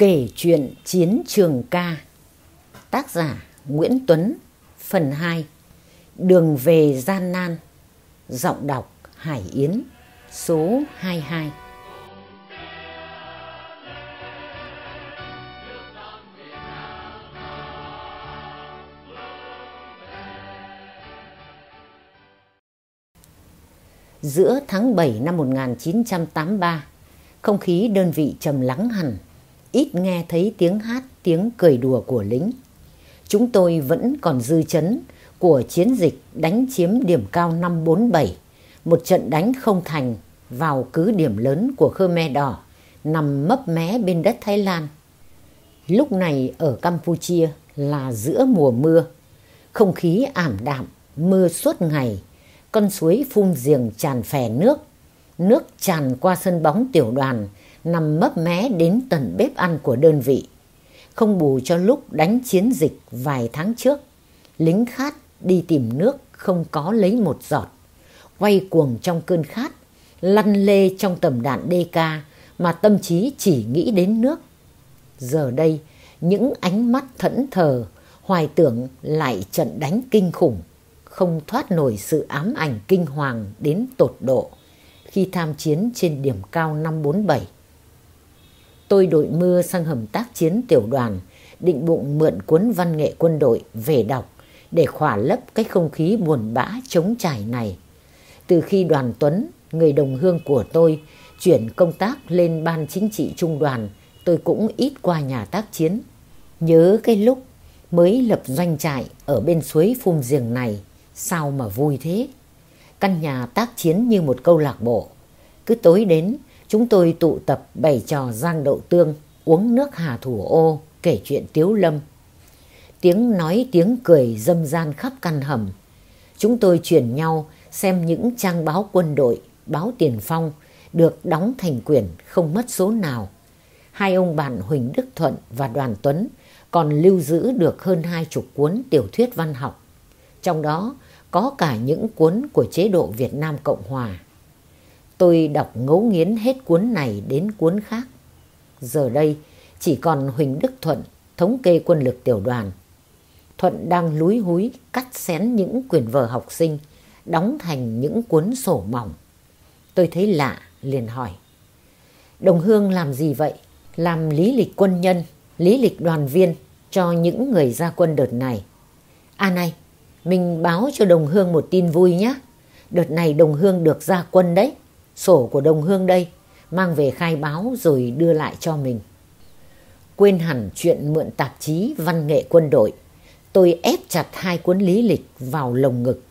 Kể chuyện chiến trường ca. Tác giả Nguyễn Tuấn, Phần 2 Đường về gian nan. Giọng đọc Hải Yến, Số 22 Giữa tháng 7 năm 1983 Không khí đơn vị trầm lắng hẳn ít nghe thấy tiếng hát, tiếng cười đùa của lính. Chúng tôi vẫn còn dư chấn của chiến dịch đánh chiếm điểm cao 547, một trận đánh không thành vào cứ điểm lớn của Khmer Đỏ, nằm mấp mé bên đất Thái Lan. Lúc này ở Campuchia là giữa mùa mưa, không khí ảm đạm, mưa suốt ngày, con suối phun giềng tràn phè nước, nước tràn qua sân bóng tiểu đoàn, nằm mấp mé đến tận bếp ăn của đơn vị. Không bù cho lúc đánh chiến dịch vài tháng trước, lính khát đi tìm nước không có lấy một giọt. Quay cuồng trong cơn khát, lăn lê trong tầm đạn DK mà tâm trí chỉ nghĩ đến nước. Giờ đây, những ánh mắt thẫn thờ, hoài tưởng lại trận đánh kinh khủng, không thoát nổi sự ám ảnh kinh hoàng đến tột độ khi tham chiến trên điểm cao 547 tôi đội mưa sang hầm tác chiến tiểu đoàn, định bụng mượn cuốn văn nghệ quân đội về đọc để khỏa lấp cái không khí buồn bã chống trải này. Từ khi đoàn Tuấn, người đồng hương của tôi, chuyển công tác lên ban chính trị trung đoàn, tôi cũng ít qua nhà tác chiến. Nhớ cái lúc mới lập doanh trại ở bên suối phun giềng này, sao mà vui thế. Căn nhà tác chiến như một câu lạc bộ. Cứ tối đến, Chúng tôi tụ tập bày trò giang đậu tương, uống nước hà thủ ô, kể chuyện tiếu lâm. Tiếng nói tiếng cười dâm gian khắp căn hầm. Chúng tôi chuyển nhau xem những trang báo quân đội, báo tiền phong được đóng thành quyển không mất số nào. Hai ông bạn Huỳnh Đức Thuận và Đoàn Tuấn còn lưu giữ được hơn hai chục cuốn tiểu thuyết văn học. Trong đó có cả những cuốn của chế độ Việt Nam Cộng Hòa. Tôi đọc ngấu nghiến hết cuốn này đến cuốn khác. Giờ đây chỉ còn Huỳnh Đức Thuận thống kê quân lực tiểu đoàn. Thuận đang lúi húi cắt xén những quyển vở học sinh, đóng thành những cuốn sổ mỏng. Tôi thấy lạ, liền hỏi. Đồng Hương làm gì vậy? Làm lý lịch quân nhân, lý lịch đoàn viên cho những người ra quân đợt này. À này, mình báo cho Đồng Hương một tin vui nhé. Đợt này Đồng Hương được ra quân đấy. Sổ của đồng hương đây, mang về khai báo rồi đưa lại cho mình. Quên hẳn chuyện mượn tạp chí văn nghệ quân đội. Tôi ép chặt hai cuốn lý lịch vào lồng ngực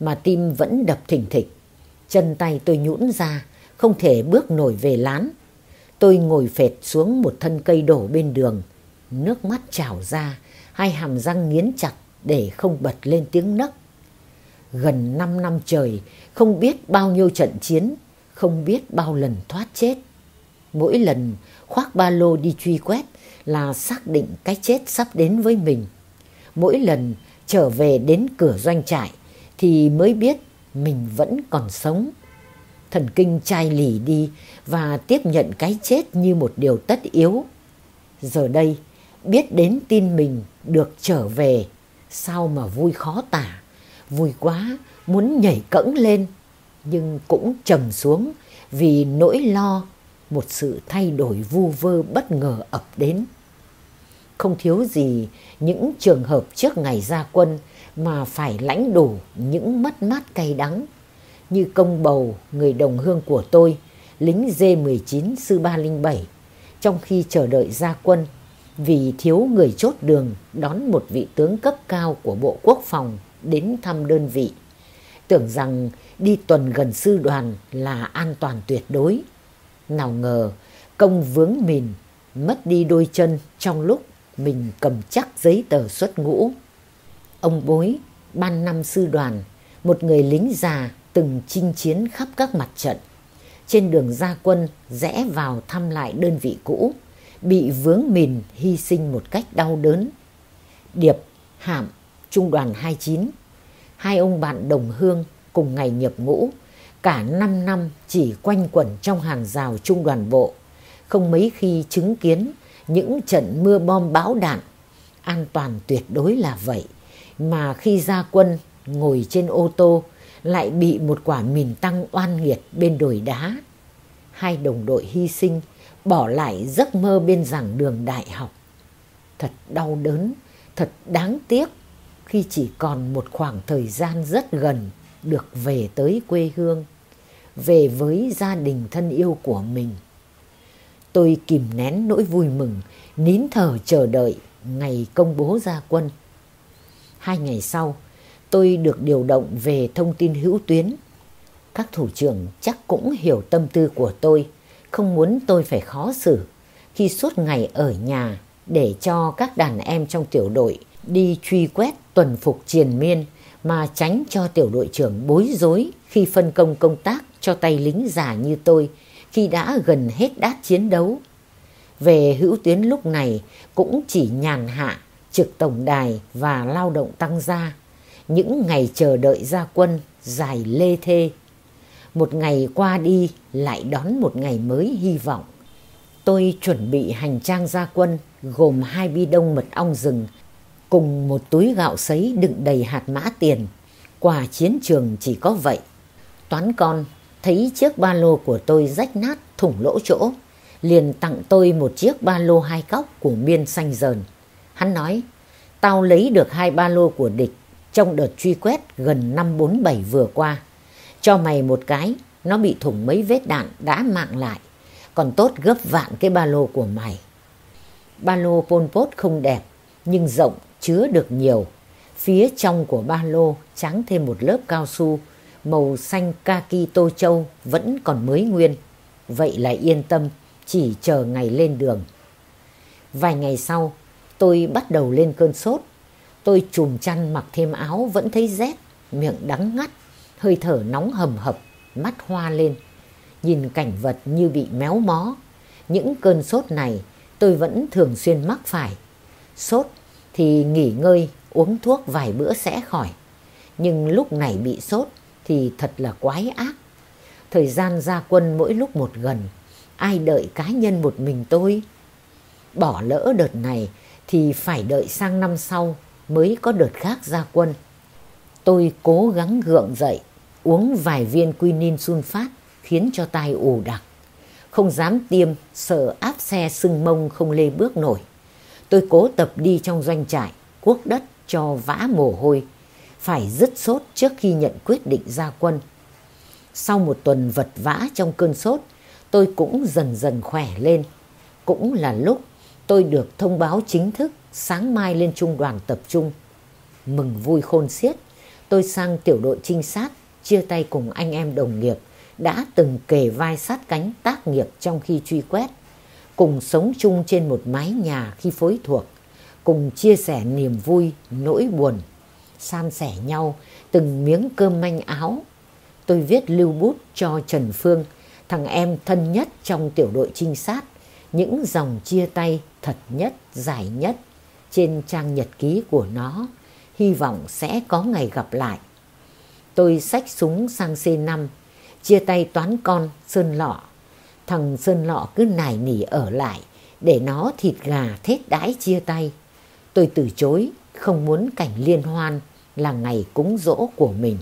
mà tim vẫn đập thỉnh thịch. Chân tay tôi nhũn ra, không thể bước nổi về lán. Tôi ngồi phệt xuống một thân cây đổ bên đường. Nước mắt trào ra, hai hàm răng nghiến chặt để không bật lên tiếng nấc. Gần 5 năm trời, không biết bao nhiêu trận chiến, không biết bao lần thoát chết. Mỗi lần khoác ba lô đi truy quét là xác định cái chết sắp đến với mình. Mỗi lần trở về đến cửa doanh trại thì mới biết mình vẫn còn sống. Thần kinh chai lì đi và tiếp nhận cái chết như một điều tất yếu. Giờ đây, biết đến tin mình được trở về, sao mà vui khó tả. Vui quá, muốn nhảy cẫng lên nhưng cũng trầm xuống vì nỗi lo một sự thay đổi vu vơ bất ngờ ập đến. Không thiếu gì những trường hợp trước ngày ra quân mà phải lãnh đủ những mất mát cay đắng như công bầu người đồng hương của tôi, lính D19 sư 307, trong khi chờ đợi ra quân vì thiếu người chốt đường đón một vị tướng cấp cao của Bộ Quốc phòng đến thăm đơn vị tưởng rằng đi tuần gần sư đoàn là an toàn tuyệt đối. Nào ngờ công vướng mìn, mất đi đôi chân trong lúc mình cầm chắc giấy tờ xuất ngũ. Ông bối, ban năm sư đoàn, một người lính già từng chinh chiến khắp các mặt trận. Trên đường ra quân rẽ vào thăm lại đơn vị cũ, bị vướng mìn hy sinh một cách đau đớn. Điệp, Hạm, Trung đoàn 29 hai ông bạn đồng hương cùng ngày nhập ngũ, cả 5 năm chỉ quanh quẩn trong hàng rào trung đoàn bộ, không mấy khi chứng kiến những trận mưa bom bão đạn. An toàn tuyệt đối là vậy. Mà khi ra quân ngồi trên ô tô lại bị một quả mìn tăng oan nghiệt bên đồi đá. Hai đồng đội hy sinh, bỏ lại giấc mơ bên giảng đường đại học. Thật đau đớn, thật đáng tiếc khi chỉ còn một khoảng thời gian rất gần được về tới quê hương, về với gia đình thân yêu của mình. Tôi kìm nén nỗi vui mừng, nín thở chờ đợi ngày công bố ra quân. Hai ngày sau, tôi được điều động về thông tin hữu tuyến. Các thủ trưởng chắc cũng hiểu tâm tư của tôi, không muốn tôi phải khó xử khi suốt ngày ở nhà để cho các đàn em trong tiểu đội đi truy quét tuần phục triền miên mà tránh cho tiểu đội trưởng bối rối khi phân công công tác cho tay lính già như tôi khi đã gần hết đát chiến đấu. Về hữu tuyến lúc này cũng chỉ nhàn hạ, trực tổng đài và lao động tăng gia. Những ngày chờ đợi ra quân dài lê thê. Một ngày qua đi lại đón một ngày mới hy vọng. Tôi chuẩn bị hành trang ra quân gồm hai bi đông mật ong rừng cùng một túi gạo sấy đựng đầy hạt mã tiền. Quà chiến trường chỉ có vậy. Toán con thấy chiếc ba lô của tôi rách nát thủng lỗ chỗ, liền tặng tôi một chiếc ba lô hai góc của miên xanh dờn. Hắn nói, tao lấy được hai ba lô của địch trong đợt truy quét gần năm bốn bảy vừa qua. Cho mày một cái, nó bị thủng mấy vết đạn đã mạng lại, còn tốt gấp vạn cái ba lô của mày. Ba lô Pol Pot không đẹp, nhưng rộng chứa được nhiều. Phía trong của ba lô trắng thêm một lớp cao su, màu xanh kaki tô châu vẫn còn mới nguyên. Vậy là yên tâm, chỉ chờ ngày lên đường. Vài ngày sau, tôi bắt đầu lên cơn sốt. Tôi chùm chăn mặc thêm áo vẫn thấy rét, miệng đắng ngắt, hơi thở nóng hầm hập, mắt hoa lên. Nhìn cảnh vật như bị méo mó. Những cơn sốt này tôi vẫn thường xuyên mắc phải. Sốt thì nghỉ ngơi, uống thuốc vài bữa sẽ khỏi. Nhưng lúc này bị sốt thì thật là quái ác. Thời gian ra quân mỗi lúc một gần, ai đợi cá nhân một mình tôi? Bỏ lỡ đợt này thì phải đợi sang năm sau mới có đợt khác ra quân. Tôi cố gắng gượng dậy, uống vài viên quinin sunfat khiến cho tai ù đặc. Không dám tiêm, sợ áp xe sưng mông không lê bước nổi. Tôi cố tập đi trong doanh trại, cuốc đất cho vã mồ hôi, phải dứt sốt trước khi nhận quyết định ra quân. Sau một tuần vật vã trong cơn sốt, tôi cũng dần dần khỏe lên. Cũng là lúc tôi được thông báo chính thức sáng mai lên trung đoàn tập trung. Mừng vui khôn xiết, tôi sang tiểu đội trinh sát, chia tay cùng anh em đồng nghiệp, đã từng kề vai sát cánh tác nghiệp trong khi truy quét cùng sống chung trên một mái nhà khi phối thuộc, cùng chia sẻ niềm vui, nỗi buồn, san sẻ nhau từng miếng cơm manh áo. Tôi viết lưu bút cho Trần Phương, thằng em thân nhất trong tiểu đội trinh sát, những dòng chia tay thật nhất, dài nhất trên trang nhật ký của nó, hy vọng sẽ có ngày gặp lại. Tôi xách súng sang C5, chia tay toán con Sơn Lọ Thằng Sơn Lọ cứ nài nỉ ở lại để nó thịt gà thết đãi chia tay. Tôi từ chối, không muốn cảnh liên hoan là ngày cúng dỗ của mình.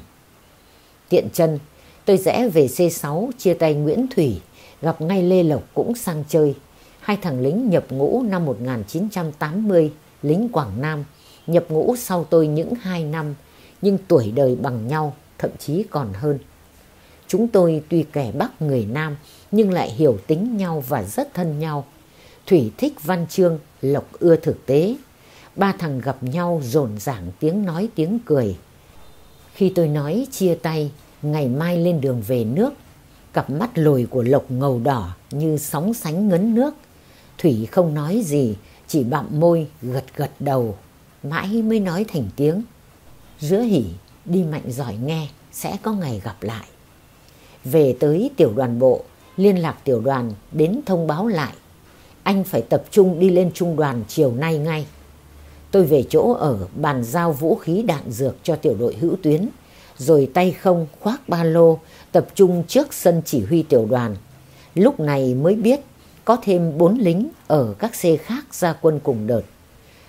Tiện chân, tôi rẽ về C6 chia tay Nguyễn Thủy, gặp ngay Lê Lộc cũng sang chơi. Hai thằng lính nhập ngũ năm 1980, lính Quảng Nam, nhập ngũ sau tôi những hai năm, nhưng tuổi đời bằng nhau, thậm chí còn hơn. Chúng tôi tuy kẻ Bắc người Nam nhưng lại hiểu tính nhau và rất thân nhau. Thủy thích văn chương, Lộc ưa thực tế. Ba thằng gặp nhau rồn ràng tiếng nói tiếng cười. Khi tôi nói chia tay, ngày mai lên đường về nước, cặp mắt lồi của Lộc ngầu đỏ như sóng sánh ngấn nước. Thủy không nói gì, chỉ bặm môi, gật gật đầu. Mãi mới nói thành tiếng. Giữa hỉ, đi mạnh giỏi nghe, sẽ có ngày gặp lại. Về tới tiểu đoàn bộ, liên lạc tiểu đoàn đến thông báo lại. Anh phải tập trung đi lên trung đoàn chiều nay ngay. Tôi về chỗ ở bàn giao vũ khí đạn dược cho tiểu đội hữu tuyến, rồi tay không khoác ba lô tập trung trước sân chỉ huy tiểu đoàn. Lúc này mới biết có thêm bốn lính ở các xe khác ra quân cùng đợt.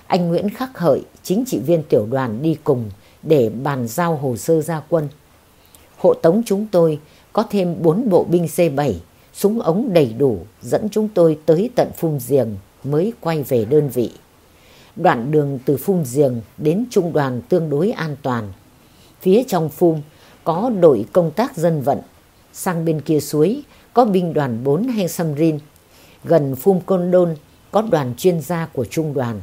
Anh Nguyễn Khắc Hợi, chính trị viên tiểu đoàn đi cùng để bàn giao hồ sơ ra quân. Hộ tống chúng tôi có thêm 4 bộ binh C7, súng ống đầy đủ dẫn chúng tôi tới tận phung Giềng mới quay về đơn vị. Đoạn đường từ phung Giềng đến trung đoàn tương đối an toàn. Phía trong phung có đội công tác dân vận, sang bên kia suối có binh đoàn 4 hay Samrin, gần phung Côn Đôn có đoàn chuyên gia của trung đoàn.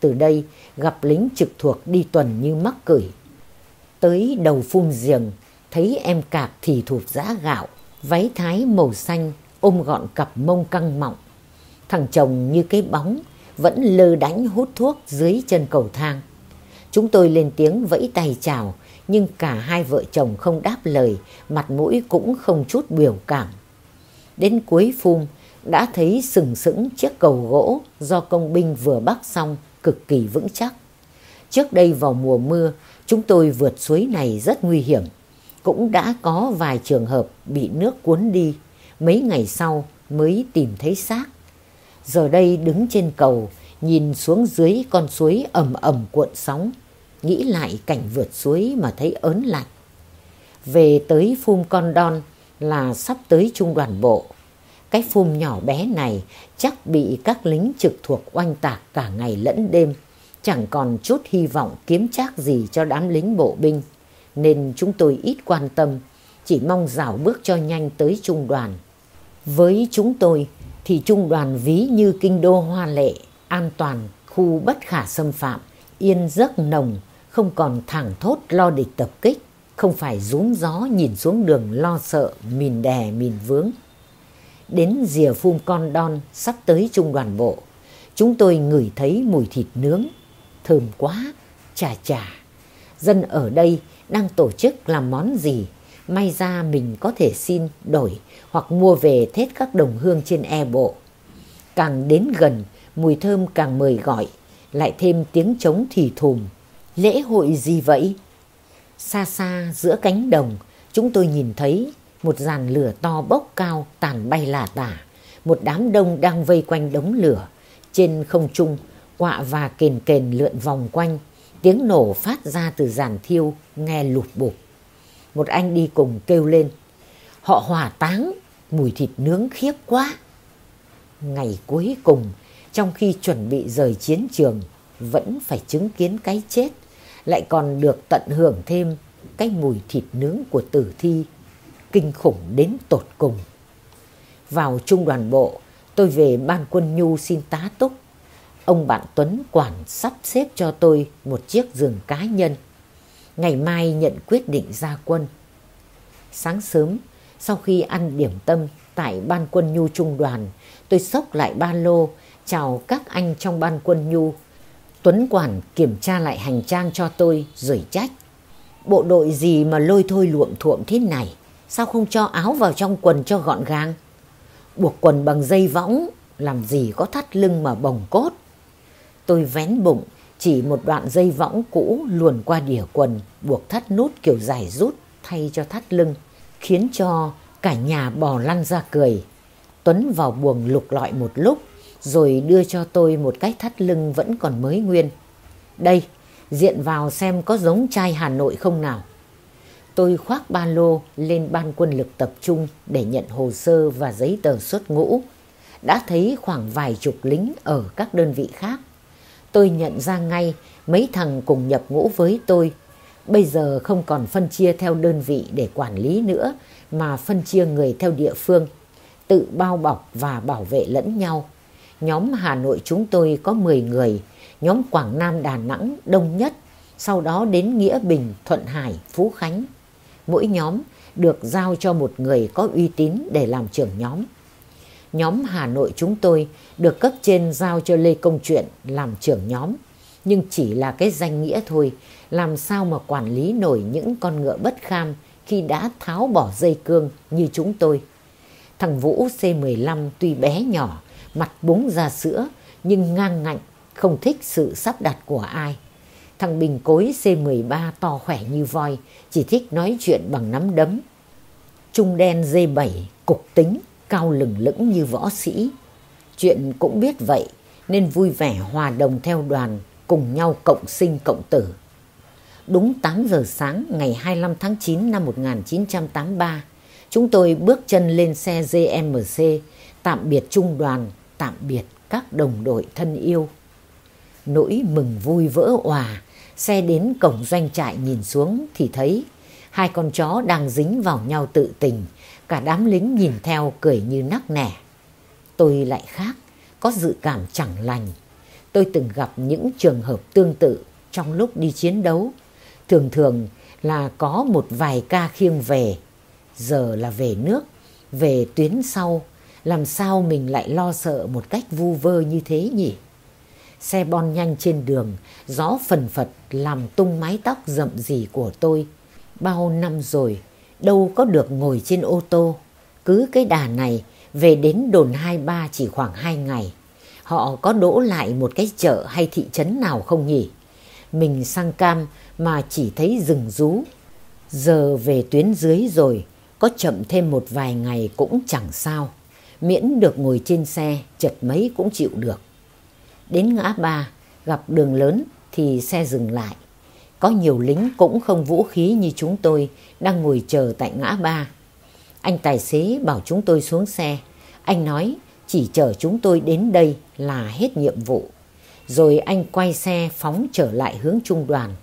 Từ đây gặp lính trực thuộc đi tuần như mắc cửi. Tới đầu phung Giềng thấy em cạc thì thụt giã gạo, váy thái màu xanh ôm gọn cặp mông căng mọng. Thằng chồng như cái bóng vẫn lơ đánh hút thuốc dưới chân cầu thang. Chúng tôi lên tiếng vẫy tay chào nhưng cả hai vợ chồng không đáp lời, mặt mũi cũng không chút biểu cảm. Đến cuối phum đã thấy sừng sững chiếc cầu gỗ do công binh vừa bắc xong cực kỳ vững chắc. Trước đây vào mùa mưa, chúng tôi vượt suối này rất nguy hiểm. Cũng đã có vài trường hợp bị nước cuốn đi, mấy ngày sau mới tìm thấy xác. Giờ đây đứng trên cầu, nhìn xuống dưới con suối ầm ầm cuộn sóng, nghĩ lại cảnh vượt suối mà thấy ớn lạnh. Về tới Phum Con Đon là sắp tới trung đoàn bộ. Cái phum nhỏ bé này chắc bị các lính trực thuộc oanh tạc cả ngày lẫn đêm, chẳng còn chút hy vọng kiếm trác gì cho đám lính bộ binh, nên chúng tôi ít quan tâm, chỉ mong rảo bước cho nhanh tới trung đoàn. Với chúng tôi thì trung đoàn ví như kinh đô hoa lệ, an toàn, khu bất khả xâm phạm, yên giấc nồng, không còn thẳng thốt lo địch tập kích, không phải rúm gió nhìn xuống đường lo sợ, mìn đè mìn vướng. Đến rìa phum con đon sắp tới trung đoàn bộ, chúng tôi ngửi thấy mùi thịt nướng, thơm quá, chà chà. Dân ở đây đang tổ chức làm món gì, may ra mình có thể xin đổi hoặc mua về thết các đồng hương trên e bộ. Càng đến gần, mùi thơm càng mời gọi, lại thêm tiếng trống thì thùm. Lễ hội gì vậy? Xa xa giữa cánh đồng, chúng tôi nhìn thấy một dàn lửa to bốc cao tàn bay lả tả. Một đám đông đang vây quanh đống lửa. Trên không trung, quạ và kền kền lượn vòng quanh. Tiếng nổ phát ra từ giàn thiêu, nghe lụt bụp. Một anh đi cùng kêu lên. Họ hỏa táng, mùi thịt nướng khiếp quá. Ngày cuối cùng, trong khi chuẩn bị rời chiến trường, vẫn phải chứng kiến cái chết, lại còn được tận hưởng thêm cái mùi thịt nướng của tử thi, kinh khủng đến tột cùng. Vào trung đoàn bộ, tôi về ban quân nhu xin tá túc. Ông bạn Tuấn quản sắp xếp cho tôi một chiếc giường cá nhân. Ngày mai nhận quyết định ra quân. Sáng sớm, sau khi ăn điểm tâm tại ban quân nhu trung đoàn, tôi xốc lại ba lô, chào các anh trong ban quân nhu. Tuấn quản kiểm tra lại hành trang cho tôi rồi trách. Bộ đội gì mà lôi thôi luộm thuộm thế này? Sao không cho áo vào trong quần cho gọn gàng? Buộc quần bằng dây võng, làm gì có thắt lưng mà bồng cốt. Tôi vén bụng, chỉ một đoạn dây võng cũ luồn qua đỉa quần, buộc thắt nút kiểu dài rút thay cho thắt lưng, khiến cho cả nhà bò lăn ra cười. Tuấn vào buồng lục lọi một lúc, rồi đưa cho tôi một cái thắt lưng vẫn còn mới nguyên. Đây, diện vào xem có giống trai Hà Nội không nào. Tôi khoác ba lô lên ban quân lực tập trung để nhận hồ sơ và giấy tờ xuất ngũ. Đã thấy khoảng vài chục lính ở các đơn vị khác. Tôi nhận ra ngay mấy thằng cùng nhập ngũ với tôi. Bây giờ không còn phân chia theo đơn vị để quản lý nữa mà phân chia người theo địa phương. Tự bao bọc và bảo vệ lẫn nhau. Nhóm Hà Nội chúng tôi có 10 người, nhóm Quảng Nam Đà Nẵng đông nhất, sau đó đến Nghĩa Bình, Thuận Hải, Phú Khánh. Mỗi nhóm được giao cho một người có uy tín để làm trưởng nhóm. Nhóm Hà Nội chúng tôi được cấp trên giao cho Lê Công chuyện làm trưởng nhóm, nhưng chỉ là cái danh nghĩa thôi, làm sao mà quản lý nổi những con ngựa bất kham khi đã tháo bỏ dây cương như chúng tôi. Thằng Vũ C15 tuy bé nhỏ, mặt búng ra sữa nhưng ngang ngạnh, không thích sự sắp đặt của ai. Thằng Bình Cối C13 to khỏe như voi, chỉ thích nói chuyện bằng nắm đấm. Trung đen D7, cục tính, cao lừng lững như võ sĩ. Chuyện cũng biết vậy nên vui vẻ hòa đồng theo đoàn cùng nhau cộng sinh cộng tử. Đúng 8 giờ sáng ngày 25 tháng 9 năm 1983, chúng tôi bước chân lên xe GMC, tạm biệt trung đoàn, tạm biệt các đồng đội thân yêu. Nỗi mừng vui vỡ òa, xe đến cổng doanh trại nhìn xuống thì thấy hai con chó đang dính vào nhau tự tình, cả đám lính nhìn theo cười như nắc nẻ. Tôi lại khác, có dự cảm chẳng lành. Tôi từng gặp những trường hợp tương tự trong lúc đi chiến đấu. Thường thường là có một vài ca khiêng về, giờ là về nước, về tuyến sau. Làm sao mình lại lo sợ một cách vu vơ như thế nhỉ? Xe bon nhanh trên đường, gió phần phật làm tung mái tóc rậm rì của tôi. Bao năm rồi, đâu có được ngồi trên ô tô. Cứ cái đà này, về đến đồn 23 chỉ khoảng 2 ngày. Họ có đỗ lại một cái chợ hay thị trấn nào không nhỉ? Mình sang cam mà chỉ thấy rừng rú. Giờ về tuyến dưới rồi, có chậm thêm một vài ngày cũng chẳng sao. Miễn được ngồi trên xe, chật mấy cũng chịu được. Đến ngã ba, gặp đường lớn thì xe dừng lại. Có nhiều lính cũng không vũ khí như chúng tôi, đang ngồi chờ tại ngã ba. Anh tài xế bảo chúng tôi xuống xe. Anh nói, chỉ chờ chúng tôi đến đây là hết nhiệm vụ. Rồi anh quay xe phóng trở lại hướng trung đoàn.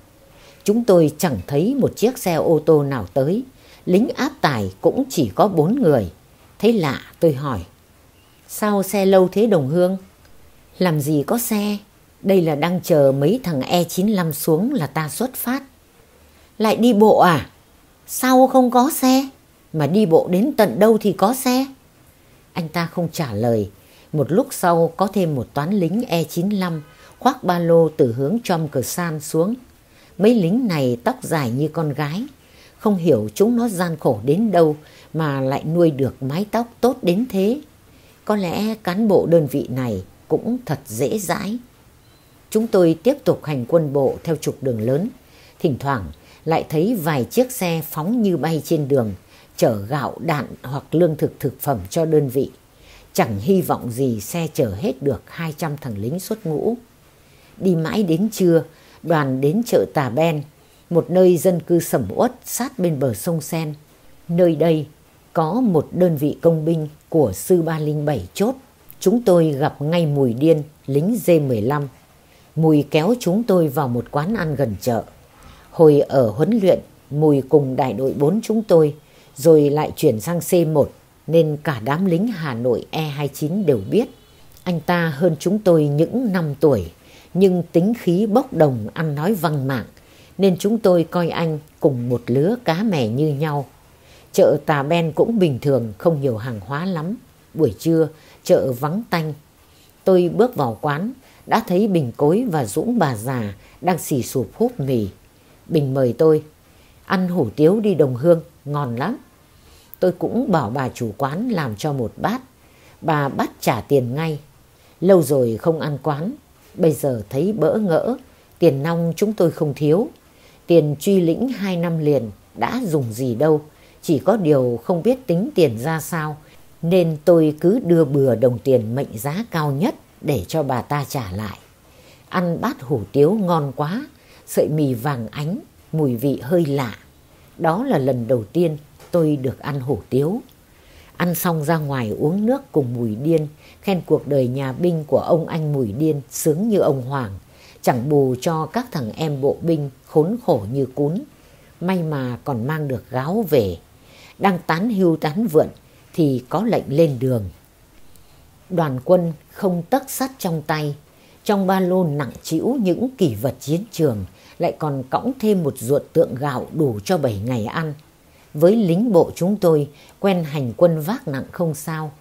Chúng tôi chẳng thấy một chiếc xe ô tô nào tới. Lính áp tải cũng chỉ có bốn người. Thấy lạ, tôi hỏi. Sao xe lâu thế đồng hương? Làm gì có xe? Đây là đang chờ mấy thằng E95 xuống là ta xuất phát. Lại đi bộ à? Sao không có xe? Mà đi bộ đến tận đâu thì có xe? Anh ta không trả lời. Một lúc sau có thêm một toán lính E95 khoác ba lô từ hướng trong cờ san xuống. Mấy lính này tóc dài như con gái. Không hiểu chúng nó gian khổ đến đâu mà lại nuôi được mái tóc tốt đến thế. Có lẽ cán bộ đơn vị này cũng thật dễ dãi. Chúng tôi tiếp tục hành quân bộ theo trục đường lớn. Thỉnh thoảng lại thấy vài chiếc xe phóng như bay trên đường, chở gạo, đạn hoặc lương thực thực phẩm cho đơn vị. Chẳng hy vọng gì xe chở hết được 200 thằng lính xuất ngũ. Đi mãi đến trưa, đoàn đến chợ Tà Ben, một nơi dân cư sầm uất sát bên bờ sông Sen. Nơi đây có một đơn vị công binh của sư 307 chốt. Chúng tôi gặp ngay Mùi Điên, lính D15. Mùi kéo chúng tôi vào một quán ăn gần chợ. Hồi ở huấn luyện, Mùi cùng đại đội 4 chúng tôi, rồi lại chuyển sang C1, nên cả đám lính Hà Nội E29 đều biết. Anh ta hơn chúng tôi những năm tuổi, nhưng tính khí bốc đồng ăn nói văng mạng, nên chúng tôi coi anh cùng một lứa cá mè như nhau. Chợ Tà Ben cũng bình thường, không nhiều hàng hóa lắm. Buổi trưa, chợ vắng tanh. Tôi bước vào quán, đã thấy Bình Cối và Dũng bà già đang xì sụp hút mì. Bình mời tôi, ăn hủ tiếu đi đồng hương, ngon lắm. Tôi cũng bảo bà chủ quán làm cho một bát. Bà bắt trả tiền ngay. Lâu rồi không ăn quán, bây giờ thấy bỡ ngỡ, tiền nong chúng tôi không thiếu. Tiền truy lĩnh hai năm liền, đã dùng gì đâu, chỉ có điều không biết tính tiền ra sao, nên tôi cứ đưa bừa đồng tiền mệnh giá cao nhất để cho bà ta trả lại. Ăn bát hủ tiếu ngon quá, sợi mì vàng ánh, mùi vị hơi lạ. Đó là lần đầu tiên tôi được ăn hủ tiếu. Ăn xong ra ngoài uống nước cùng Mùi Điên, khen cuộc đời nhà binh của ông anh Mùi Điên sướng như ông Hoàng, chẳng bù cho các thằng em bộ binh khốn khổ như cún. May mà còn mang được gáo về. Đang tán hưu tán vượn thì có lệnh lên đường. Đoàn quân không tấc sắt trong tay, trong ba lô nặng trĩu những kỷ vật chiến trường, lại còn cõng thêm một ruột tượng gạo đủ cho bảy ngày ăn. Với lính bộ chúng tôi, quen hành quân vác nặng không sao,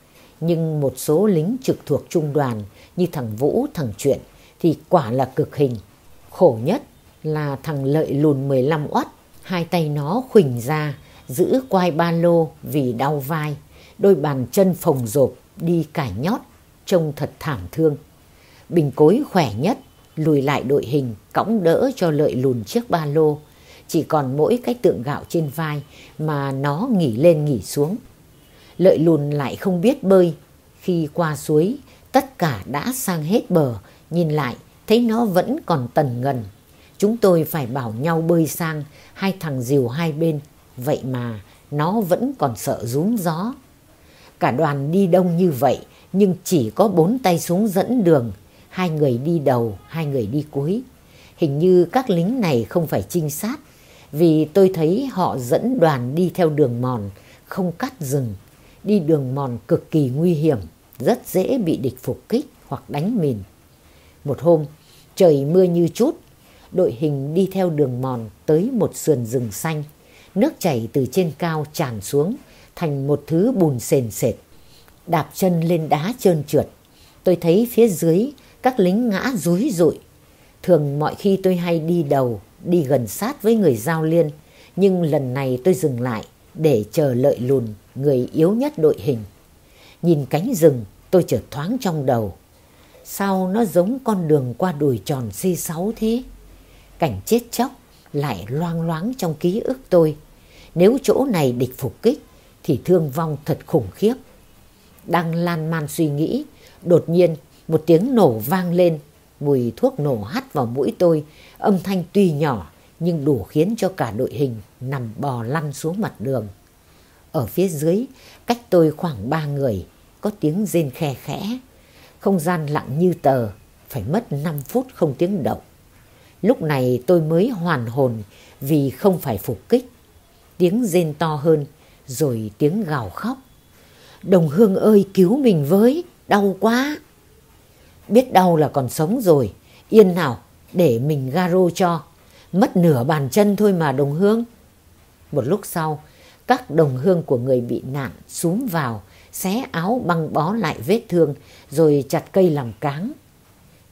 nhưng một số lính trực thuộc trung đoàn như thằng Vũ, thằng Chuyện thì quả là cực hình. Khổ nhất là thằng Lợi lùn 15 oát, hai tay nó khuỳnh ra, giữ quai ba lô vì đau vai, đôi bàn chân phồng rộp đi cải nhót, trông thật thảm thương. Bình cối khỏe nhất, lùi lại đội hình, cõng đỡ cho lợi lùn chiếc ba lô. Chỉ còn mỗi cái tượng gạo trên vai mà nó nghỉ lên nghỉ xuống. Lợi lùn lại không biết bơi. Khi qua suối, Tất cả đã sang hết bờ, nhìn lại thấy nó vẫn còn tần ngần. Chúng tôi phải bảo nhau bơi sang hai thằng diều hai bên, vậy mà nó vẫn còn sợ rúm gió. Cả đoàn đi đông như vậy nhưng chỉ có bốn tay súng dẫn đường, hai người đi đầu, hai người đi cuối. Hình như các lính này không phải trinh sát, vì tôi thấy họ dẫn đoàn đi theo đường mòn, không cắt rừng. Đi đường mòn cực kỳ nguy hiểm, rất dễ bị địch phục kích hoặc đánh mìn. Một hôm, trời mưa như chút, đội hình đi theo đường mòn tới một sườn rừng xanh. Nước chảy từ trên cao tràn xuống thành một thứ bùn sền sệt. Đạp chân lên đá trơn trượt, tôi thấy phía dưới các lính ngã rúi rụi. Thường mọi khi tôi hay đi đầu, đi gần sát với người giao liên, nhưng lần này tôi dừng lại để chờ lợi lùn người yếu nhất đội hình. Nhìn cánh rừng tôi chợt thoáng trong đầu. Sao nó giống con đường qua đồi tròn C6 thế? Cảnh chết chóc lại loang loáng trong ký ức tôi. Nếu chỗ này địch phục kích thì thương vong thật khủng khiếp. Đang lan man suy nghĩ, đột nhiên một tiếng nổ vang lên. Mùi thuốc nổ hắt vào mũi tôi, âm thanh tuy nhỏ nhưng đủ khiến cho cả đội hình nằm bò lăn xuống mặt đường. Ở phía dưới, cách tôi khoảng ba người, có tiếng rên khe khẽ. Không gian lặng như tờ, phải mất 5 phút không tiếng động. Lúc này tôi mới hoàn hồn vì không phải phục kích. Tiếng rên to hơn, rồi tiếng gào khóc. Đồng Hương ơi cứu mình với, đau quá. Biết đau là còn sống rồi, yên nào để mình garo cho. Mất nửa bàn chân thôi mà Đồng Hương. Một lúc sau, các đồng hương của người bị nạn xúm vào, xé áo băng bó lại vết thương, rồi chặt cây làm cáng.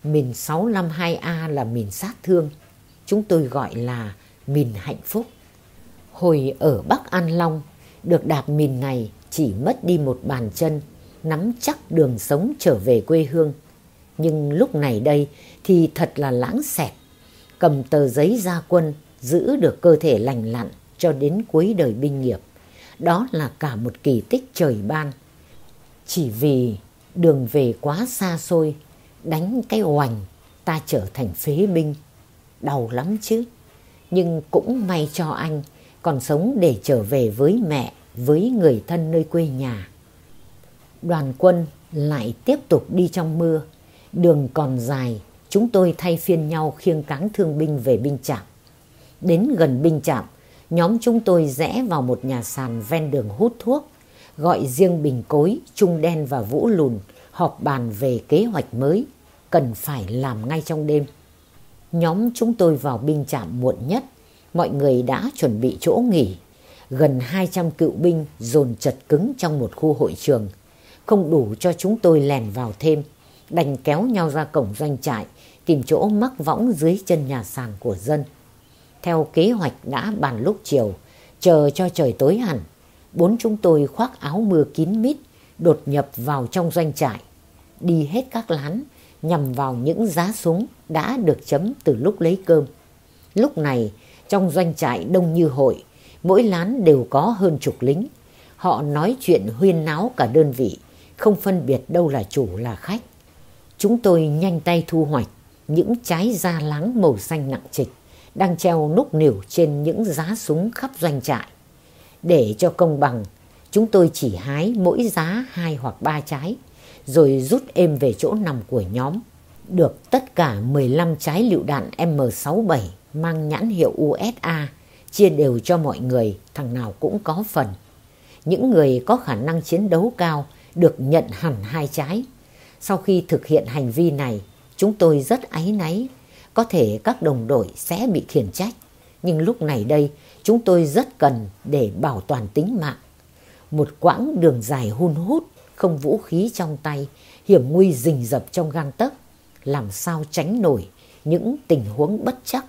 Mìn 652A là mìn sát thương. Chúng tôi gọi là mìn hạnh phúc. Hồi ở Bắc An Long, được đạp mìn này chỉ mất đi một bàn chân, nắm chắc đường sống trở về quê hương. Nhưng lúc này đây thì thật là lãng xẹt. Cầm tờ giấy ra quân, giữ được cơ thể lành lặn cho đến cuối đời binh nghiệp. Đó là cả một kỳ tích trời ban. Chỉ vì đường về quá xa xôi, đánh cái oành, ta trở thành phế binh. Đau lắm chứ. Nhưng cũng may cho anh còn sống để trở về với mẹ, với người thân nơi quê nhà. Đoàn quân lại tiếp tục đi trong mưa. Đường còn dài, chúng tôi thay phiên nhau khiêng cáng thương binh về binh trạm. Đến gần binh trạm, nhóm chúng tôi rẽ vào một nhà sàn ven đường hút thuốc, gọi riêng Bình Cối, Trung Đen và Vũ Lùn họp bàn về kế hoạch mới, cần phải làm ngay trong đêm. Nhóm chúng tôi vào binh trạm muộn nhất, mọi người đã chuẩn bị chỗ nghỉ. Gần 200 cựu binh dồn chật cứng trong một khu hội trường, không đủ cho chúng tôi lèn vào thêm, đành kéo nhau ra cổng doanh trại, tìm chỗ mắc võng dưới chân nhà sàn của dân theo kế hoạch đã bàn lúc chiều, chờ cho trời tối hẳn. Bốn chúng tôi khoác áo mưa kín mít, đột nhập vào trong doanh trại, đi hết các lán nhằm vào những giá súng đã được chấm từ lúc lấy cơm. Lúc này, trong doanh trại đông như hội, mỗi lán đều có hơn chục lính. Họ nói chuyện huyên náo cả đơn vị, không phân biệt đâu là chủ là khách. Chúng tôi nhanh tay thu hoạch những trái da láng màu xanh nặng trịch đang treo núc nỉu trên những giá súng khắp doanh trại. Để cho công bằng, chúng tôi chỉ hái mỗi giá hai hoặc ba trái, rồi rút êm về chỗ nằm của nhóm. Được tất cả 15 trái lựu đạn M67 mang nhãn hiệu USA, chia đều cho mọi người, thằng nào cũng có phần. Những người có khả năng chiến đấu cao được nhận hẳn hai trái. Sau khi thực hiện hành vi này, chúng tôi rất áy náy có thể các đồng đội sẽ bị khiển trách, nhưng lúc này đây chúng tôi rất cần để bảo toàn tính mạng. Một quãng đường dài hun hút, không vũ khí trong tay, hiểm nguy rình rập trong gang tấc, làm sao tránh nổi những tình huống bất chắc.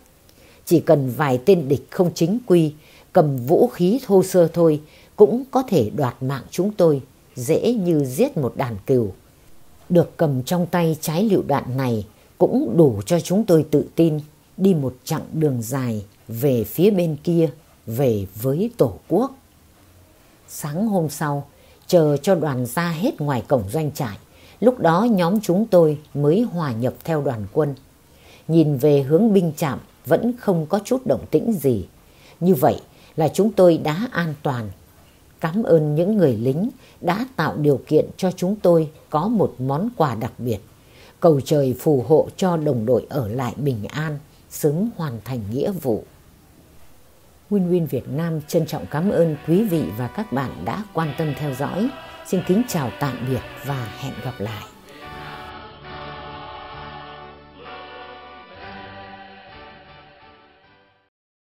Chỉ cần vài tên địch không chính quy, cầm vũ khí thô sơ thôi cũng có thể đoạt mạng chúng tôi, dễ như giết một đàn cừu. Được cầm trong tay trái lựu đạn này cũng đủ cho chúng tôi tự tin đi một chặng đường dài về phía bên kia, về với Tổ quốc. Sáng hôm sau, chờ cho đoàn ra hết ngoài cổng doanh trại, Lúc đó nhóm chúng tôi mới hòa nhập theo đoàn quân. Nhìn về hướng binh trạm vẫn không có chút động tĩnh gì. Như vậy là chúng tôi đã an toàn. Cảm ơn những người lính đã tạo điều kiện cho chúng tôi có một món quà đặc biệt. Cầu trời phù hộ cho đồng đội ở lại bình an, sớm hoàn thành nghĩa vụ. Win Win Việt Nam trân trọng cảm ơn quý vị và các bạn đã quan tâm theo dõi. Xin kính chào tạm biệt và hẹn gặp lại.